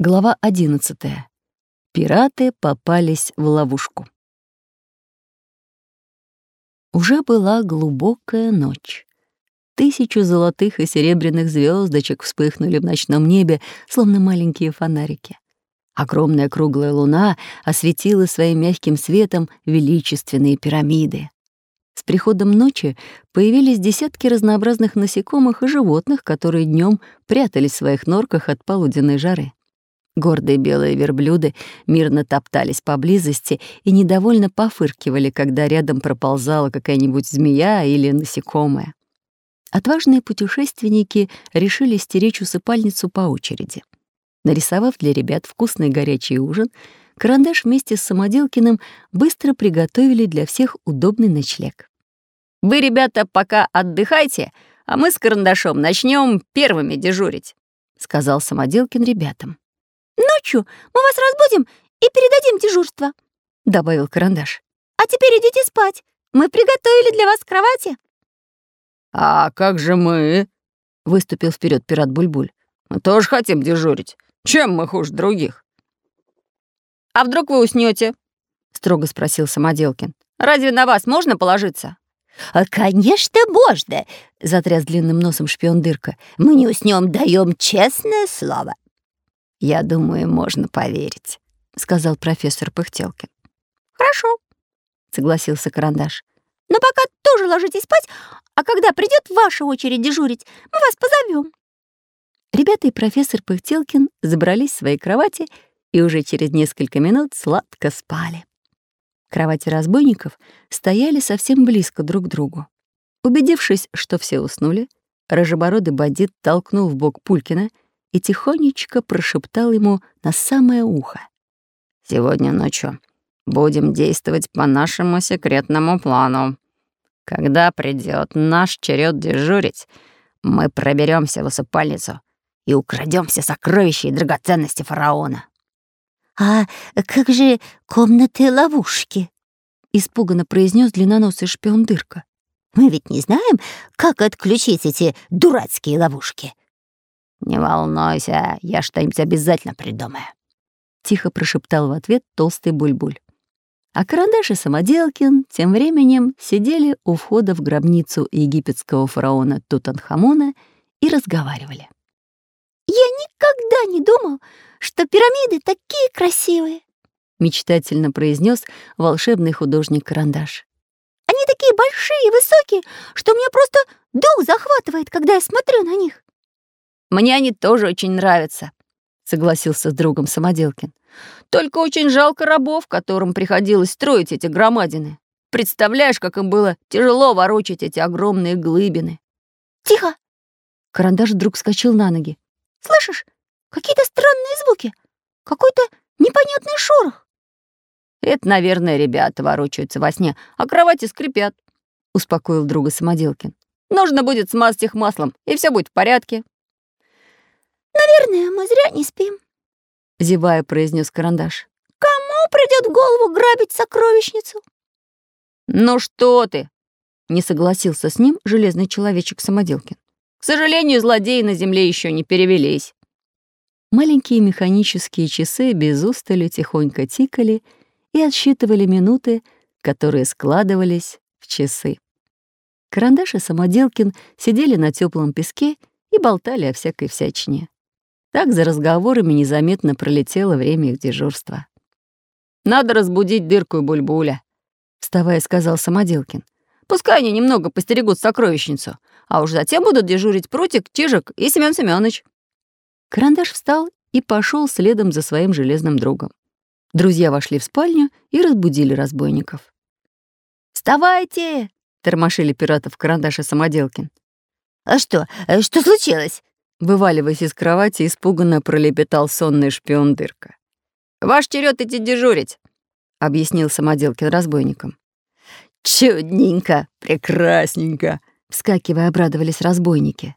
Глава 11. Пираты попались в ловушку. Уже была глубокая ночь. Тысячу золотых и серебряных звездочек вспыхнули в ночном небе, словно маленькие фонарики. Огромная круглая луна осветила своим мягким светом величественные пирамиды. С приходом ночи появились десятки разнообразных насекомых и животных, которые днем прятались в своих норках от полуденной жары. Гордые белые верблюды мирно топтались поблизости и недовольно пофыркивали, когда рядом проползала какая-нибудь змея или насекомое. Отважные путешественники решили стеречь усыпальницу по очереди. Нарисовав для ребят вкусный горячий ужин, Карандаш вместе с Самоделкиным быстро приготовили для всех удобный ночлег. «Вы, ребята, пока отдыхайте, а мы с Карандашом начнем первыми дежурить», — сказал Самоделкин ребятам. Ночью мы вас разбудим и передадим дежурство», — добавил Карандаш. «А теперь идите спать. Мы приготовили для вас кровати». «А как же мы?» — выступил вперед пират Бульбуль. «Мы тоже хотим дежурить. Чем мы хуже других?» «А вдруг вы уснете? строго спросил Самоделкин. «Разве на вас можно положиться?» «А, «Конечно, можно!» — затряс длинным носом шпион Дырка. «Мы не уснем, даем честное слово». «Я думаю, можно поверить», — сказал профессор Пыхтелкин. «Хорошо», — согласился Карандаш. «Но пока тоже ложитесь спать, а когда придет ваша очередь дежурить, мы вас позовем». Ребята и профессор Пыхтелкин забрались в свои кровати и уже через несколько минут сладко спали. Кровати разбойников стояли совсем близко друг к другу. Убедившись, что все уснули, рыжебородый бандит толкнул в бок Пулькина — и тихонечко прошептал ему на самое ухо. «Сегодня ночью будем действовать по нашему секретному плану. Когда придет наш черед дежурить, мы проберемся в усыпальницу и украдем все сокровища и драгоценности фараона». «А как же комнаты-ловушки?» — испуганно произнес длинноносый шпион Дырка. «Мы ведь не знаем, как отключить эти дурацкие ловушки». «Не волнуйся, я что-нибудь обязательно придумаю», — тихо прошептал в ответ толстый бульбуль. А Карандаш и Самоделкин тем временем сидели у входа в гробницу египетского фараона Тутанхамона и разговаривали. «Я никогда не думал, что пирамиды такие красивые», — мечтательно произнес волшебный художник Карандаш. «Они такие большие и высокие, что мне просто дух захватывает, когда я смотрю на них». Мне они тоже очень нравятся», — согласился с другом Самоделкин. «Только очень жалко рабов, которым приходилось строить эти громадины. Представляешь, как им было тяжело ворочать эти огромные глыбины». «Тихо!» Карандаш вдруг вскочил на ноги. «Слышишь? Какие-то странные звуки. Какой-то непонятный шорох». «Это, наверное, ребята ворочаются во сне, а кровати скрипят», — успокоил друга Самоделкин. «Нужно будет смазать их маслом, и все будет в порядке». «Наверное, мы зря не спим», — зевая произнес карандаш. «Кому придет в голову грабить сокровищницу?» «Ну что ты?» — не согласился с ним железный человечек Самоделкин. «К сожалению, злодеи на земле еще не перевелись». Маленькие механические часы без устали тихонько тикали и отсчитывали минуты, которые складывались в часы. Карандаш и Самоделкин сидели на теплом песке и болтали о всякой всячине. Так за разговорами незаметно пролетело время их дежурства. «Надо разбудить дырку и бульбуля», — вставая, сказал Самоделкин. «Пускай они немного постерегут сокровищницу, а уж затем будут дежурить Прутик, Чижик и Семён Семёныч». Карандаш встал и пошел следом за своим железным другом. Друзья вошли в спальню и разбудили разбойников. «Вставайте!» — тормошили пиратов Карандаш и Самоделкин. «А что? Э, что случилось?» Вываливаясь из кровати, испуганно пролепетал сонный шпион Дырка. «Ваш черед идти дежурить», — объяснил самоделкин разбойникам. «Чудненько, прекрасненько», — вскакивая, обрадовались разбойники.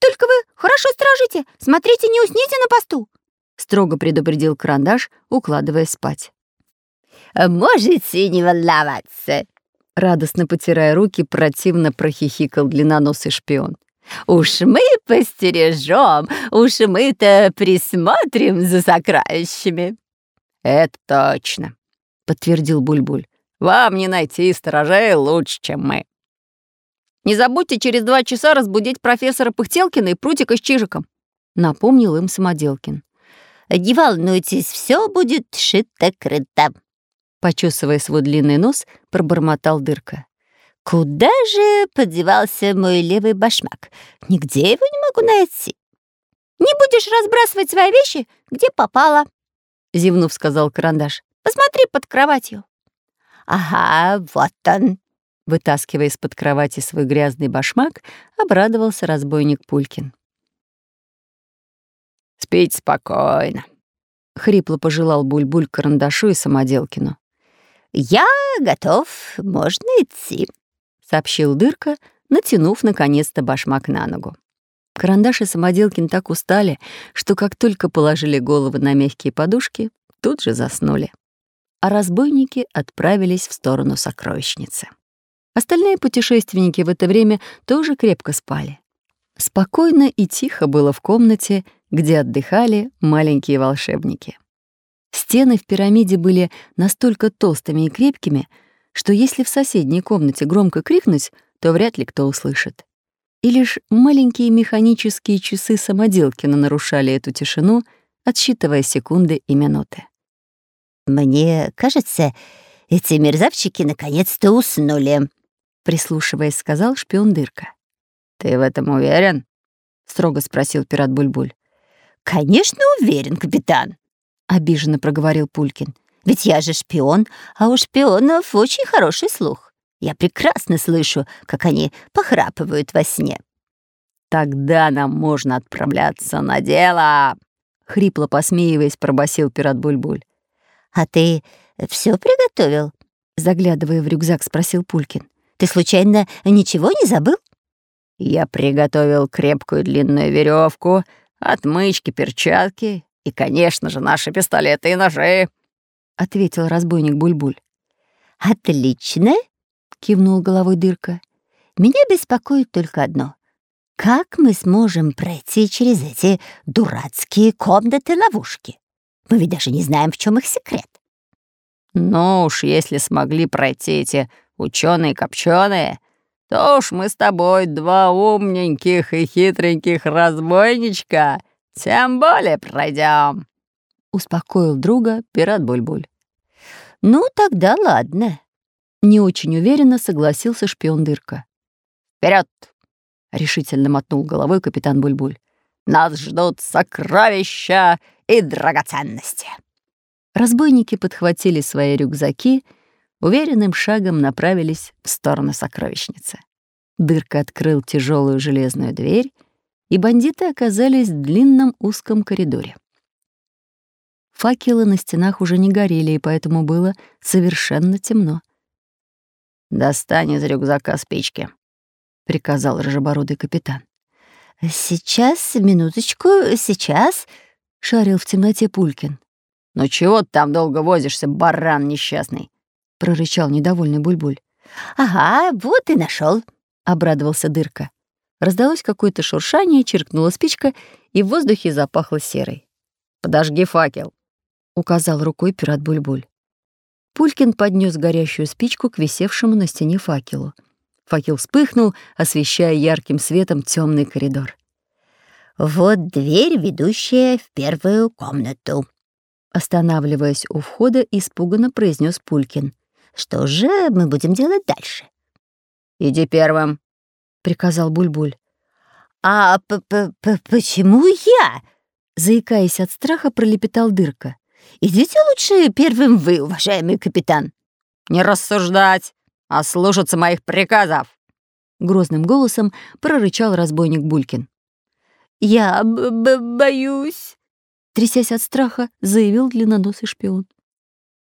«Только вы хорошо стражите, смотрите, не усните на посту», — строго предупредил карандаш, укладываясь спать. «Можете не волноваться», — радостно потирая руки, противно прохихикал длинноносый шпион. Уж мы постережем, уж мы-то присмотрим за сокровищами. Это точно, подтвердил Бульбуль. Вам не найти сторожей лучше, чем мы. Не забудьте через два часа разбудить профессора Пыхтелкина и прутика с чижиком, напомнил им Самоделкин. Не волнуйтесь, все будет шито-крыто. Почесывая свой длинный нос, пробормотал дырка. Куда же подевался мой левый башмак? Нигде его не могу найти. Не будешь разбрасывать свои вещи, где попало, зевнув, сказал карандаш. Посмотри под кроватью. Ага, вот он. Вытаскивая из-под кровати свой грязный башмак, обрадовался разбойник Пулькин. «Спите спокойно», — хрипло пожелал Буль-Буль карандашу и самоделкину. «Я готов, можно идти», сообщил Дырка, натянув наконец-то башмак на ногу. Карандаш и Самоделкин так устали, что как только положили головы на мягкие подушки, тут же заснули. А разбойники отправились в сторону сокровищницы. Остальные путешественники в это время тоже крепко спали. Спокойно и тихо было в комнате, где отдыхали маленькие волшебники. Стены в пирамиде были настолько толстыми и крепкими, что если в соседней комнате громко крикнуть, то вряд ли кто услышит. И лишь маленькие механические часы самоделкина нарушали эту тишину, отсчитывая секунды и минуты. «Мне кажется, эти мерзавчики наконец-то уснули», — прислушиваясь, сказал шпион Дырка. «Ты в этом уверен?» — строго спросил пират Бульбуль. «Конечно уверен, капитан», — обиженно проговорил Пулькин. Ведь я же шпион, а у шпионов очень хороший слух. Я прекрасно слышу, как они похрапывают во сне. «Тогда нам можно отправляться на дело!» — хрипло посмеиваясь, пробасил пират Бульбуль. «А ты все приготовил?» — заглядывая в рюкзак, спросил Пулькин. «Ты случайно ничего не забыл?» «Я приготовил крепкую длинную веревку, отмычки, перчатки и, конечно же, наши пистолеты и ножи», ответил разбойник Бульбуль. Отлично, кивнул головой дырка. Меня беспокоит только одно. Как мы сможем пройти через эти дурацкие комнаты-ловушки? Мы ведь даже не знаем, в чем их секрет. Ну уж, если смогли пройти эти ученые-копченые, то уж мы с тобой два умненьких и хитреньких разбойничка тем более пройдем. — успокоил друга пират Буль-Буль. «Ну, тогда ладно», — не очень уверенно согласился шпион Дырка. Вперед! решительно мотнул головой капитан Буль-Буль. «Нас ждут сокровища и драгоценности!» Разбойники подхватили свои рюкзаки, уверенным шагом направились в сторону сокровищницы. Дырка открыл тяжелую железную дверь, и бандиты оказались в длинном узком коридоре. Факелы на стенах уже не горели, и поэтому было совершенно темно. «Достань из рюкзака спички», — приказал рыжебородый капитан. «Сейчас, минуточку, сейчас», — шарил в темноте Пулькин. «Ну чего ты там долго возишься, баран несчастный?» — прорычал недовольный Бульбуль. «Ага, вот и нашел, обрадовался Дырка. Раздалось какое-то шуршание, чиркнула спичка, и в воздухе запахло серой. «Подожги факел», указал рукой пират Бульбуль. Пулькин поднес горящую спичку к висевшему на стене факелу. Факел вспыхнул, освещая ярким светом темный коридор. «Вот дверь, ведущая в первую комнату», — останавливаясь у входа, испуганно произнес Пулькин. «Что же мы будем делать дальше?» «Иди первым», — приказал Бульбуль. «А п -п -п почему я?» Заикаясь от страха, пролепетал дырка. Идите лучше первым вы, уважаемый капитан». «Не рассуждать, а слушаться моих приказов!» Грозным голосом прорычал разбойник Булькин. «Я б -б боюсь», — трясясь от страха, заявил длинноносый шпион.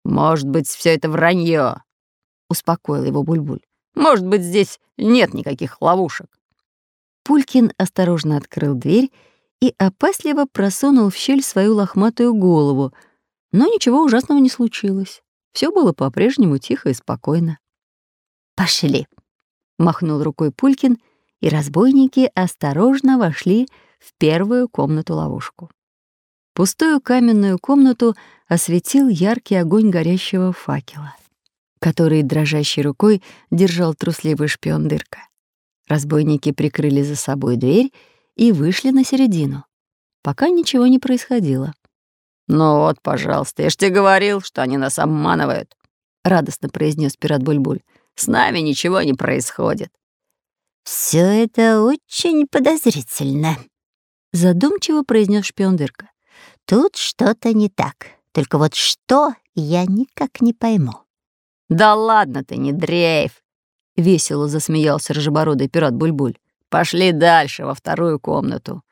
«Может быть, все это вранье», — успокоил его Бульбуль. «Может быть, здесь нет никаких ловушек». Пулькин осторожно открыл дверь и опасливо просунул в щель свою лохматую голову — но ничего ужасного не случилось. Все было по-прежнему тихо и спокойно. «Пошли!» — махнул рукой Пулькин и разбойники осторожно вошли в первую комнату-ловушку. Пустую каменную комнату осветил яркий огонь горящего факела, который дрожащей рукой держал трусливый шпион Дырка. Разбойники прикрыли за собой дверь и вышли на середину. Пока ничего не происходило. «Ну вот, пожалуйста, я ж тебе говорил, что они нас обманывают», — радостно произнес пират Бульбуль. «С нами ничего не происходит». Все это очень подозрительно», — задумчиво произнес шпион Дырка. «Тут что-то не так. Только вот что, я никак не пойму». «Да ладно ты, не дрейф!» — весело засмеялся рыжебородый пират Бульбуль. «Пошли дальше, во вторую комнату».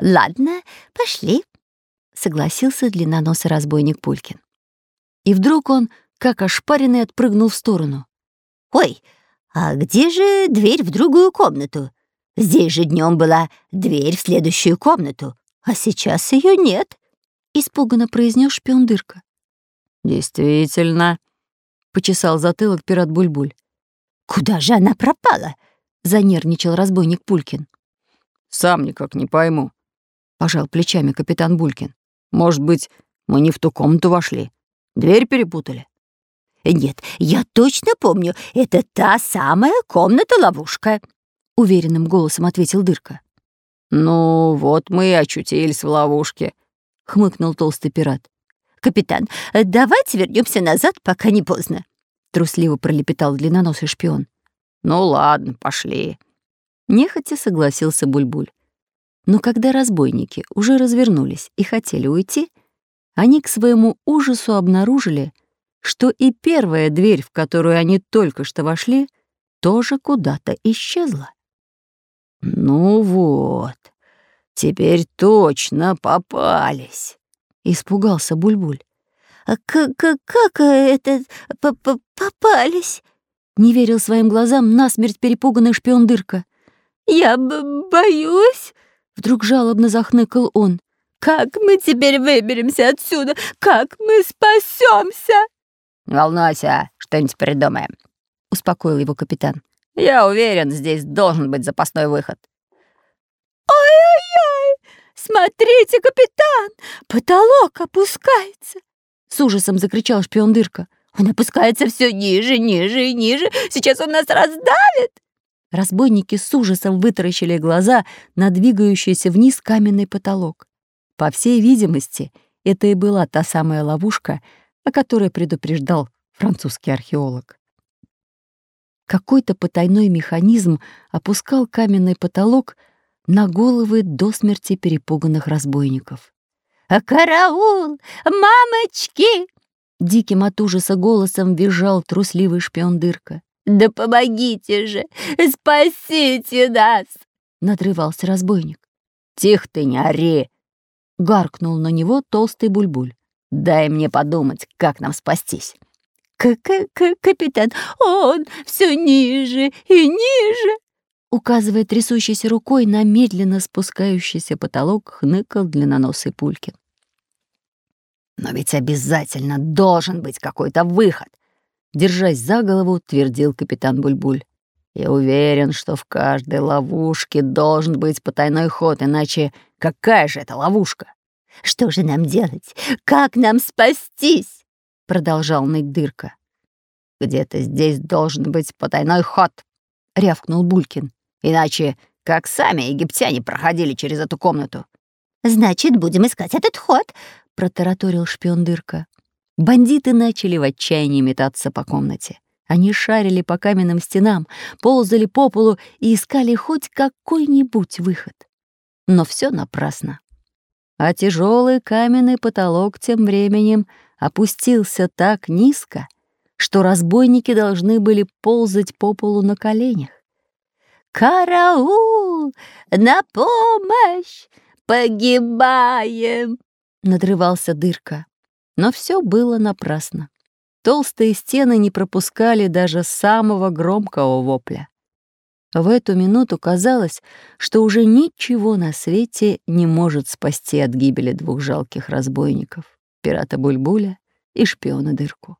«Ладно, пошли», — согласился длинноносый разбойник Пулькин. И вдруг он, как ошпаренный, отпрыгнул в сторону. «Ой, «А где же дверь в другую комнату? Здесь же днем была дверь в следующую комнату, а сейчас ее нет», — испуганно произнес шпион Дырка. «Действительно», — почесал затылок пират Бульбуль. «Куда же она пропала?» — занервничал разбойник Пулькин. «Сам никак не пойму», — пожал плечами капитан Булькин. «Может быть, мы не в ту комнату вошли? Дверь перепутали?» «Нет, я точно помню, это та самая комната-ловушка», — уверенным голосом ответил Дырка. «Ну, вот мы и очутились в ловушке», — хмыкнул толстый пират. «Капитан, давайте вернемся назад, пока не поздно», — трусливо пролепетал длинноносый шпион. «Ну ладно, пошли». Нехотя согласился Бульбуль. Но когда разбойники уже развернулись и хотели уйти, они к своему ужасу обнаружили, что и первая дверь, в которую они только что вошли, тоже куда-то исчезла. «Ну вот, теперь точно попались», — испугался Бульбуль. «А как, как это попались?» — не верил своим глазам насмерть перепуганный шпион Дырка. «Я боюсь», — вдруг жалобно захныкал он. «Как мы теперь выберемся отсюда? Как мы спасемся? «Не волнуйся, что-нибудь придумаем», — успокоил его капитан. «Я уверен, здесь должен быть запасной выход». «Ой-ой-ой! Смотрите, капитан! Потолок опускается!» С ужасом закричал шпион Дырка. «Он опускается все ниже, ниже и ниже! Сейчас он нас раздавит!» Разбойники с ужасом вытаращили глаза на двигающийся вниз каменный потолок. По всей видимости, это и была та самая ловушка, о которой предупреждал французский археолог. Какой-то потайной механизм опускал каменный потолок на головы до смерти перепуганных разбойников. «А «Караул! Мамочки!» Диким от ужаса голосом визжал трусливый шпион Дырка. «Да помогите же! Спасите нас!» — надрывался разбойник. «Тихо ты, не ори!» — гаркнул на него толстый бульбуль. Дай мне подумать, как нам спастись. К -к -к Капитан, он все ниже и ниже. Указывая трясущейся рукой на медленно спускающийся потолок, хныкал длинноносый Пулькин. «Но ведь обязательно должен быть какой-то выход!» Держась за голову, твердил капитан Бульбуль. «Я уверен, что в каждой ловушке должен быть потайной ход, иначе какая же это ловушка?» Что же нам делать? Как нам спастись?» — продолжал ныть дырка. «Где-то здесь должен быть потайной ход», — рявкнул Булькин. «Иначе как сами египтяне проходили через эту комнату?» «Значит, будем искать этот ход», — протараторил шпион дырка. Бандиты начали в отчаянии метаться по комнате. Они шарили по каменным стенам, ползали по полу и искали хоть какой-нибудь выход. Но все напрасно а тяжелый каменный потолок тем временем опустился так низко, что разбойники должны были ползать по полу на коленях. «Караул! На помощь! Погибаем!» — надрывался дырка. Но все было напрасно. Толстые стены не пропускали даже самого громкого вопля. В эту минуту казалось, что уже ничего на свете не может спасти от гибели двух жалких разбойников — пирата Бульбуля и шпиона Дырку.